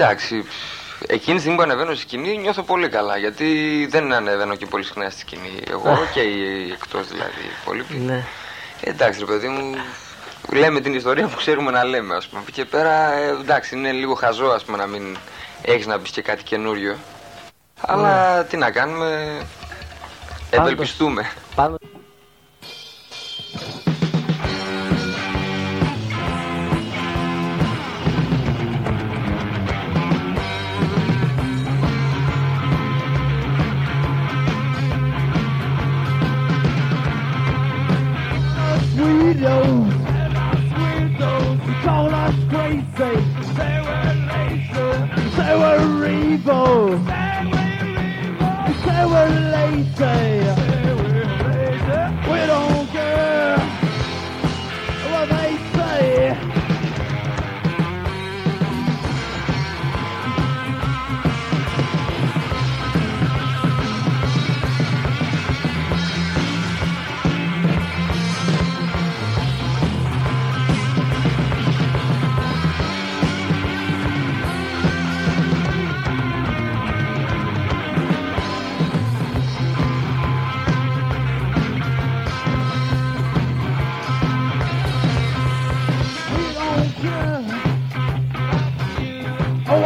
Εντάξει, εκείνη τη στιγμή που ανεβαίνω στη σκηνή νιώθω πολύ καλά γιατί δεν ανεβαίνω και πολύ συχνά στη σκηνή. Εγώ και οι εκτό δηλαδή πολύ Ναι. Ε, εντάξει, ρε παιδί μου, λέμε την ιστορία που ξέρουμε να λέμε, α πούμε. Και πέρα, ε, εντάξει, είναι λίγο χαζό, ας πούμε, να μην έχει να πει και κάτι καινούριο. Αλλά ναι. τι να κάνουμε, ευελπιστούμε. evil. Say we're lazy.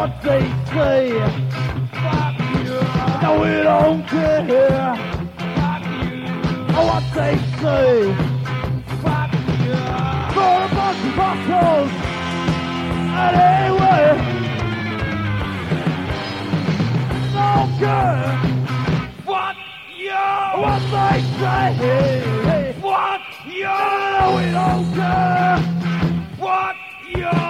what they say. Fuck you. No, we don't care. Fuck you. What they say. Fuck you. For a bunch of bottles. Anyway. No care. What you. What they say. Hey, What you. No, we don't care. What you.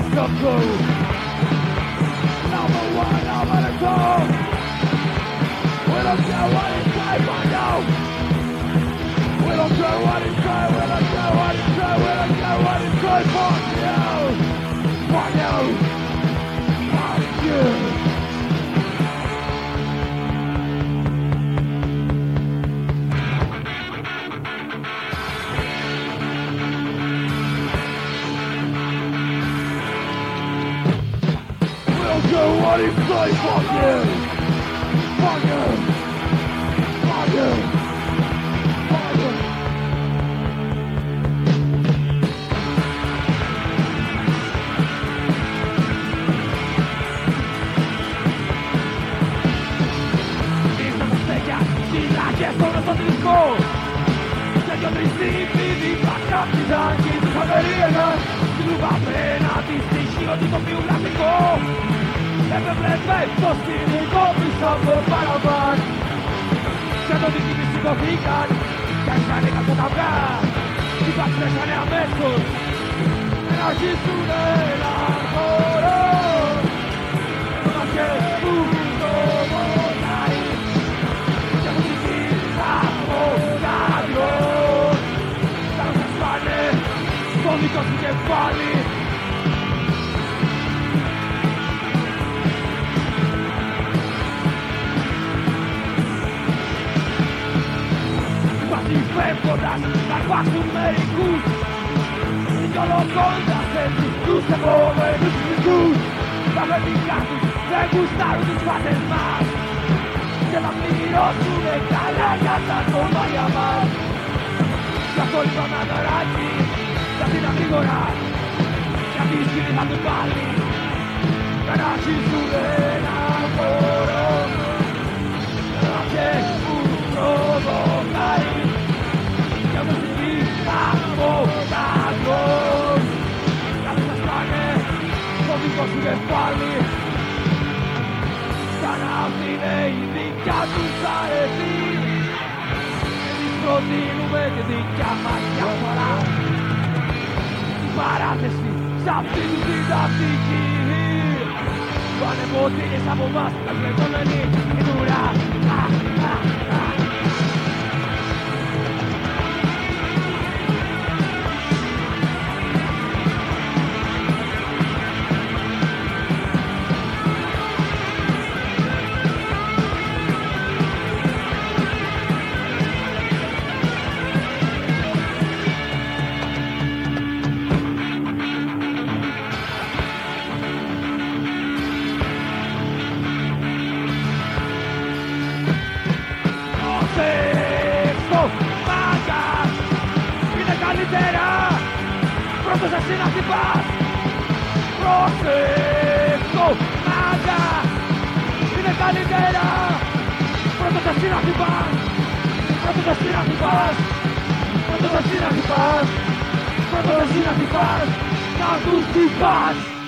dreams come true. Number one, number two. We don't care what inside by now. We don't care what inside, we don't care what inside, we don't care what inside. Fuck you. Fuck you. Fuck you. So what do you Fuck you! Fuck you! Fuck you! Ti ruba appena Ti classico Δεν με βλέπε στο σκηνικό πίσω από το παραβάν Και το δική της σηκωθήκαν και άρχισαν οι Τι Οι παστρέσανε αμέσως να αρχίσουν ένα χώρο Το μαχές που το πονάει Και έχουν δική από Τα ρωσές πάνε στο δικό σου κεφάλι μαζί φεύγοντας να χάσουν μερικούς Δικαιολογώντας έτσι τους επόμενους μικρούς Τα παιδιά τους δεν γουστάρουν τους πάντες μας Και θα πληρώσουνε καλά για τα κομμάτια μας Γι' αυτό λοιπόν να δωράκι, για την αμφίγορα Γιατί οι σκηνοί θα τους πάλι να αρχίσουν ένα χώρο Να προτείνουμε τη δικιά μας διαφορά Την παράθεση σε αυτή τη διδαστική. Πάνε ποτήρες από εμάς, τα κλειδωμένη η δουλειά se la si paz. Pronto paz. Pronto paz. Pronto te paz. Pronto paz.